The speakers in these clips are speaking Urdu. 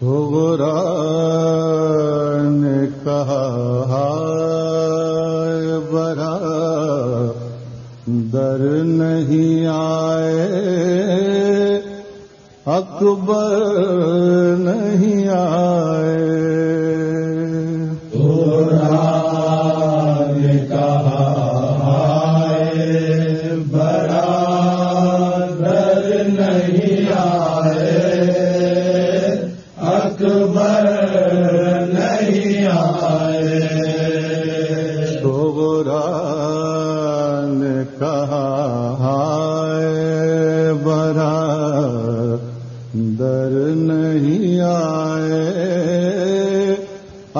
سغرا نے کہا برا در نہیں آئے اکبر نہیں آئے۔ سغرا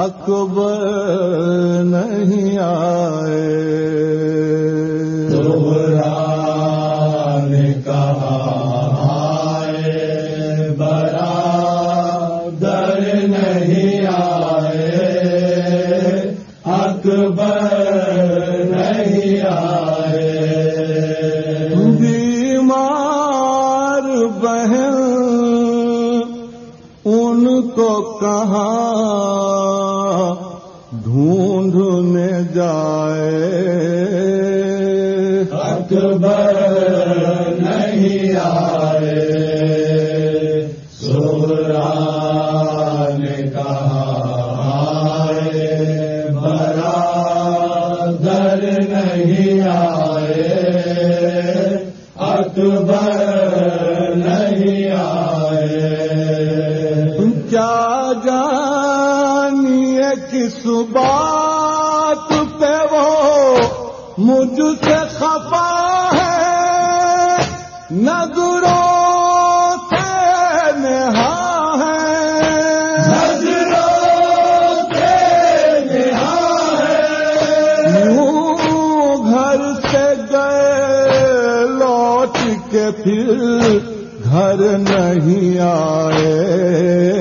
اکبر نہیں آئے۔ نے کہا آئے برا در نہیں آئے۔ اکبر نہیں آئے۔ بیمار بہن ان کو کہاں ڈھونڈنے جائے۔ اکبر نہیں آئے کس بات پہ وہ مجھ سے خفا ہے، نظروں سے نہا ہے نظروں نہا ہے۔ یوں گھر سے گئے، لوٹ کے پھر گھر نہیں آئے۔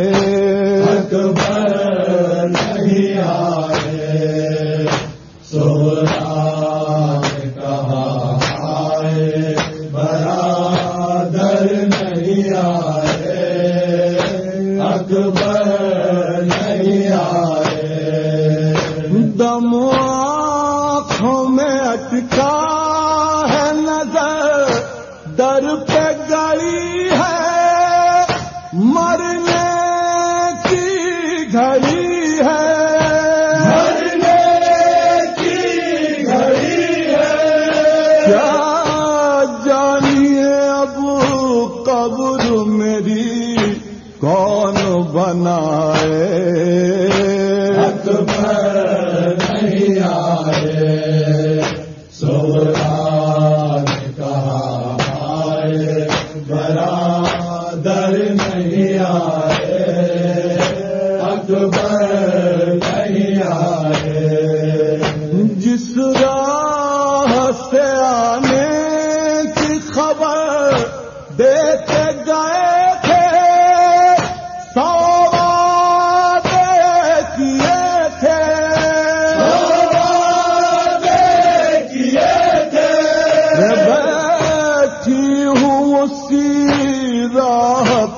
دم آنکھوں میں اٹکا ہے نظر، در پہ گئی ہے مرنے کی گھڑی ہے۔ مرنے کی گھڑی ہے۔ کیا جانیے اب قبر میری کون بنائے؟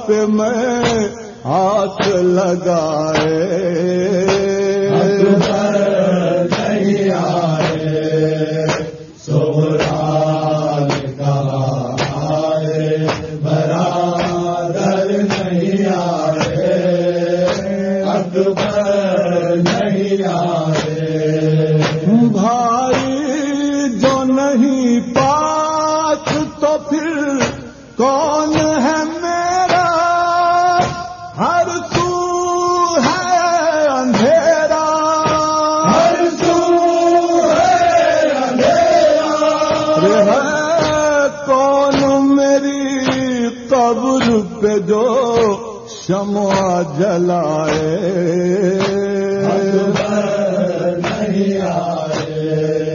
پہ میں ہاتھ لگائے۔ بھائی جو نہیں پاک تو پھر کون کون میری قبر پہ جو شمع جلائے؟ نہیں آئے۔